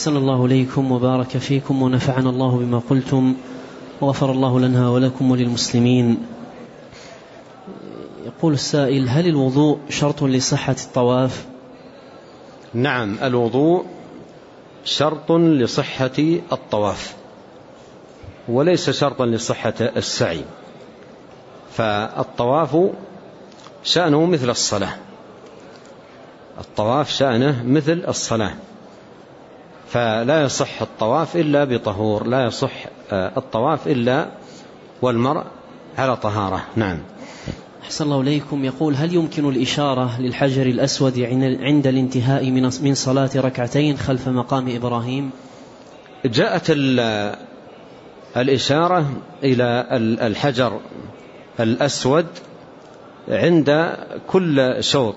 أحسن الله إليكم وبارك فيكم ونفعنا الله بما قلتم وغفر الله لنا ولكم وللمسلمين. يقول السائل هل الوضوء شرط لصحة الطواف؟ نعم الوضوء شرط لصحة الطواف وليس شرطا لصحة السعي. فالطواف شأنه مثل الصلاة الطواف شأنه مثل الصلاة. فلا يصح الطواف إلا بطهور لا يصح آه، الطواف إلا والمرء على طهارة. نعم. أحسن الله إليكم. يقول هل يمكن الإشارة للحجر الأسود عند الانتهاء من صلاة ركعتين خلف مقام إبراهيم؟ جاءت الإشارة إلى الحجر الأسود عند كل شوط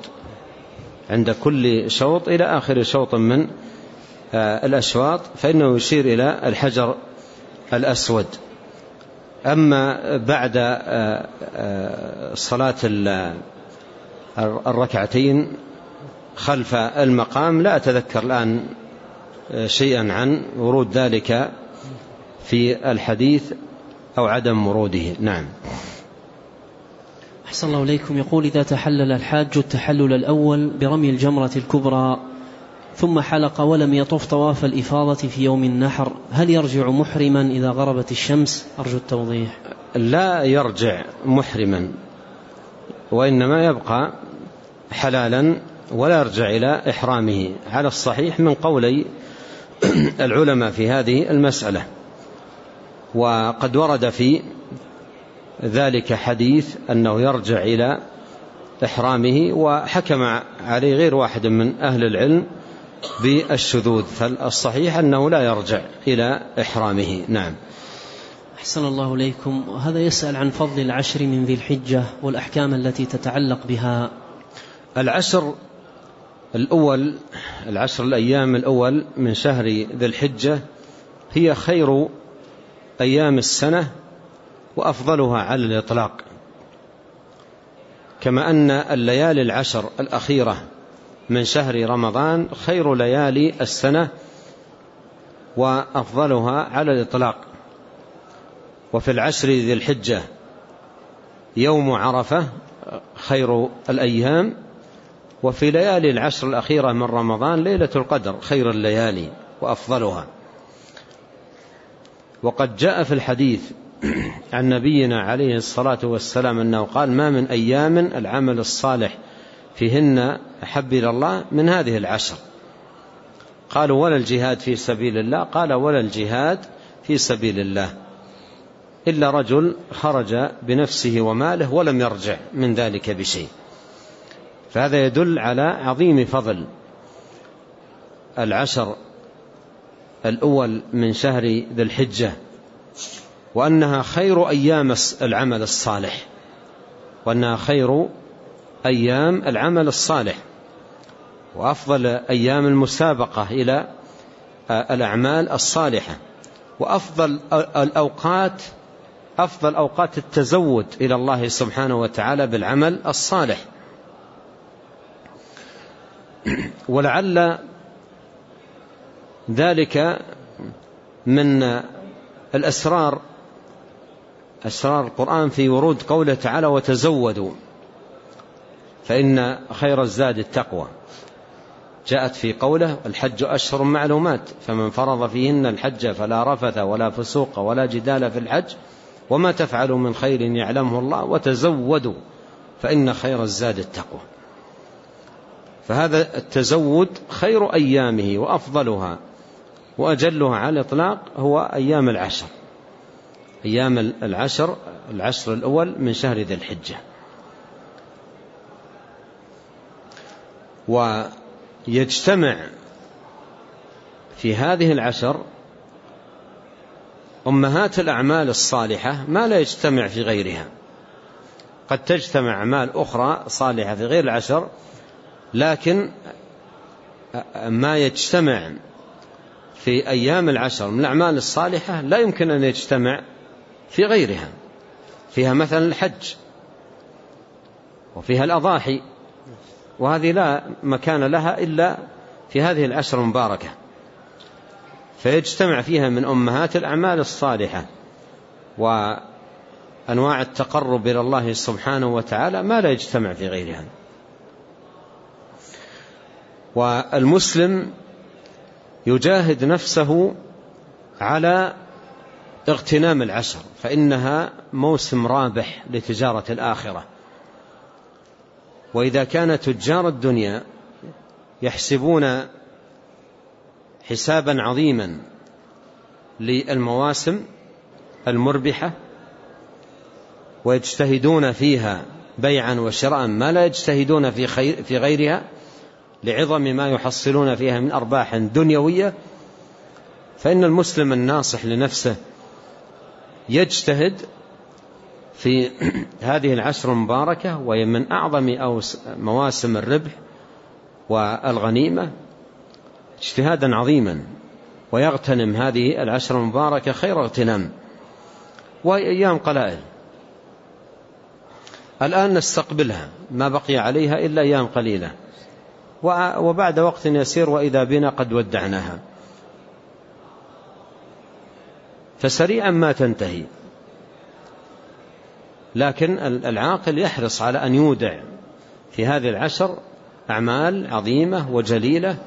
عند كل شوط إلى آخر شوط من الأشواط فإنه يشير إلى الحجر الأسود. أما بعد آه، آه، صلاة الركعتين خلف المقام لا أتذكر الآن شيئا عن ورود ذلك في الحديث أو عدم وروده. نعم. أحسن الله إليكم. يقول إذا تحلل الحاج التحلل الأول برمي الجمرة الكبرى. ثم حلق ولم يطف طواف الإفاضة في يوم النحر. هل يرجع محرما إذا غربت الشمس؟ أرجو التوضيح. لا يرجع محرما وإنما يبقى حلالا ولا يرجع إلى إحرامه. على الصحيح من قولي العلماء في هذه المسألة وقد ورد في ذلك حديث أنه يرجع إلى إحرامه وحكم عليه غير واحد من أهل العلم بالشذوذ فالصحيح أنه لا يرجع إلى إحرامه. نعم. أحسن الله إليكم. هذا يسأل عن فضل العشر من ذي الحجة والأحكام التي تتعلق بها. العشر الأول العشر الأيام الأول من شهر ذي الحجة هي خير أيام السنة وأفضلها على الإطلاق. كما أن الليالي العشر الأخيرة من شهر رمضان خير ليالي السنة وأفضلها على الإطلاق. وفي العشر ذي الحجة يوم عرفة خير الأيام وفي ليالي العشر الأخيرة من رمضان ليلة القدر خير الليالي وأفضلها. وقد جاء في الحديث عن نبينا عليه الصلاة والسلام أنه قال ما من أيام العمل الصالح فيهن أحب إلى الله من هذه العشر. قالوا ولا الجهاد في سبيل الله. قال ولا الجهاد في سبيل الله. إلا رجل خرج بنفسه وماله ولم يرجع من ذلك بشيء. فهذا يدل على عظيم فضل العشر الأول من شهر ذي الحجة وأنها خير أيام العمل الصالح وأنها خير أيام العمل الصالح وأفضل أيام المسابقة إلى الأعمال الصالحة وأفضل الأوقات أفضل أوقات التزود إلى الله سبحانه وتعالى بالعمل الصالح. ولعل ذلك من الأسرار أسرار القرآن في ورود قوله تعالى وتزودوا فإن خير الزاد التقوى. جاءت في قوله الحج أشهر معلومات فمن فرض فيهن الحج فلا رفث ولا فسوق ولا جدال في الحج وما تفعلوا من خير يعلمه الله وتزودوا فإن خير الزاد التقوى. فهذا التزود خير أيامه وأفضلها وأجلها على الإطلاق هو أيام العشر. أيام العشر العشر الأول من شهر ذي الحجة. ويجتمع في هذه العشر أمهات الأعمال الصالحة ما لا يجتمع في غيرها. قد تجتمع أعمال أخرى صالحة في غير العشر لكن ما يجتمع في أيام العشر من الأعمال الصالحة لا يمكن أن يجتمع في غيرها. فيها مثلا الحج وفيها الأضاحي وهذه لا مكان لها إلا في هذه العشر المباركة. فيجتمع فيها من أمهات الأعمال الصالحة وأنواع التقرب إلى الله سبحانه وتعالى ما لا يجتمع في غيرها. والمسلم يجاهد نفسه على اغتنام العشر فإنها موسم رابح لتجارة الآخرة. وإذا كان تجار الدنيا يحسبون حسابا عظيما للمواسم المربحة ويجتهدون فيها بيعا وشراء ما لا يجتهدون في, خير في غيرها لعظم ما يحصلون فيها من أرباح دنيوية. فإن المسلم الناصح لنفسه يجتهد في هذه العشر المباركة وهي من أعظم مواسم الربح والغنيمة. اجتهادا عظيما ويغتنم هذه العشر المباركة خير اغتنام وهي أيام قلائل. الآن نستقبلها ما بقي عليها إلا أيام قليلة. وبعد وقت يسير وإذا بنا قد ودعناها. فسريعا ما تنتهي. لكن العاقل يحرص على أن يودع في هذه العشر أعمال عظيمة وجليلة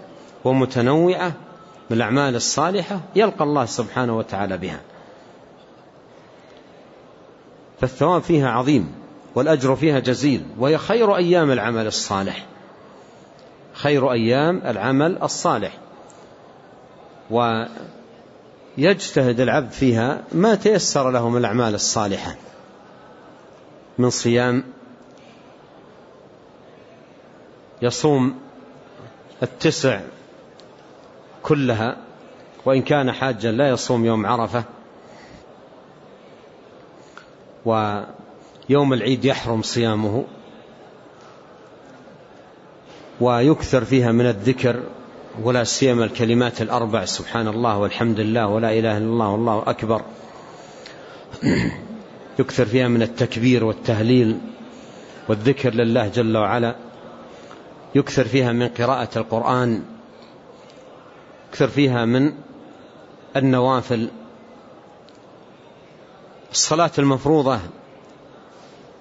ومتنوعة من الأعمال الصالحة يلقى الله سبحانه وتعالى بها. فالثواب فيها عظيم والأجر فيها جزيل وهي خير أيام العمل الصالح. خير أيام العمل الصالح. ويجتهد العبد فيها ما تيسر له من الأعمال الصالحة. من صيام يصوم التسع كلها وإن كان حاجا لا يصوم يوم عرفة ويوم العيد يحرم صيامه ويكثر فيها من الذكر ولا سيما الكلمات الأربع سبحان الله والحمد لله ولا إله إلا الله والله أكبر. يكثر فيها من التكبير والتهليل والذكر لله جل وعلا. يكثر فيها من قراءة القرآن. يكثر فيها من النوافل. الصلاة المفروضة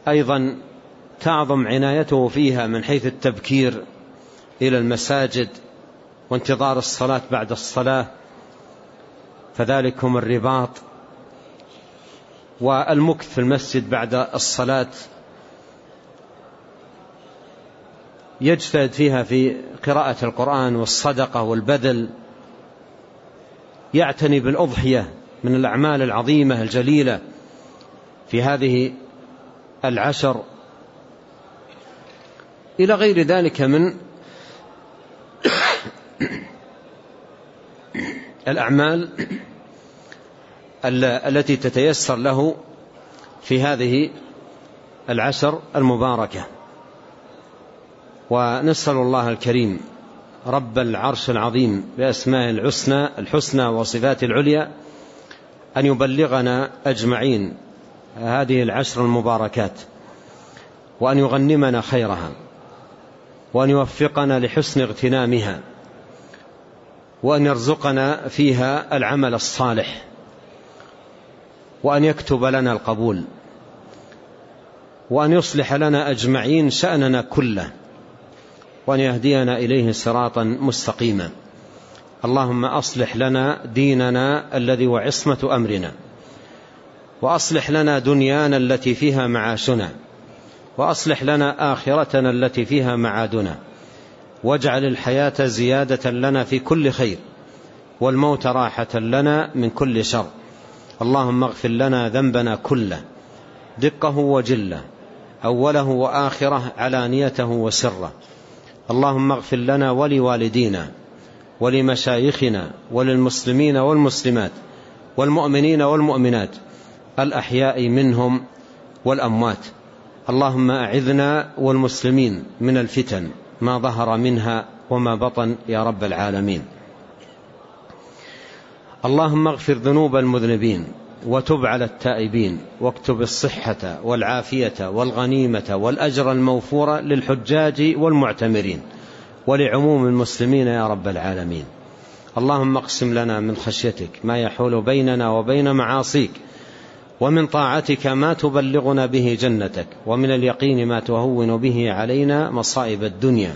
أيضا تعظم عنايته فيها من حيث التبكير إلى المساجد وانتظار الصلاة بعد الصلاة. فذلكم الرباط. والمكث في المسجد بعد الصلاة يجتهد فيها في قراءة القرآن والصدقة والبذل يعتني بالأضحية من الأعمال العظيمة الجليلة في هذه العشر. إلى غير ذلك من الأعمال التي تتيسر له في هذه العشر المباركة. ونسأل الله الكريم رب العرش العظيم بأسماء الحسنى الحسنى وصفات العليا أن يبلغنا أجمعين هذه العشر المباركات وأن يغنمنا خيرها وأن يوفقنا لحسن اغتنامها وأن يرزقنا فيها العمل الصالح. وأن يكتب لنا القبول وأن يصلح لنا أجمعين شأننا كله وأن يهدينا إليه صراطا مستقيما. اللهم أصلح لنا ديننا الذي وعصمة أمرنا وأصلح لنا دنيانا التي فيها معاشنا وأصلح لنا آخرتنا التي فيها معادنا واجعل الحياة زيادة لنا في كل خير والموت راحة لنا من كل شر. اللهم اغفر لنا ذنبنا كله دقه وجله أوله وآخره علانيته وسره. اللهم اغفر لنا ولوالدينا ولمشايخنا وللمسلمين والمسلمات والمؤمنين والمؤمنات الأحياء منهم والأموات. اللهم أعذنا والمسلمين من الفتن ما ظهر منها وما بطن يا رب العالمين. اللهم اغفر ذنوب المذنبين وتب على التائبين واكتب الصحة والعافية والغنيمة والأجر الموفور للحجاج والمعتمرين ولعموم المسلمين يا رب العالمين. اللهم اقسم لنا من خشيتك ما يحول بيننا وبين معاصيك ومن طاعتك ما تبلغنا به جنتك ومن اليقين ما تهون به علينا مصائب الدنيا.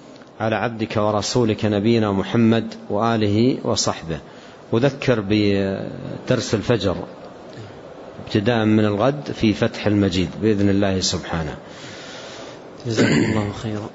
على عبدك ورسولك نبينا محمد وآله وصحبه. أذكر بدرس الفجر ابتداء من الغد في فتح المجيد بإذن الله سبحانه. جزاكم الله خيرا.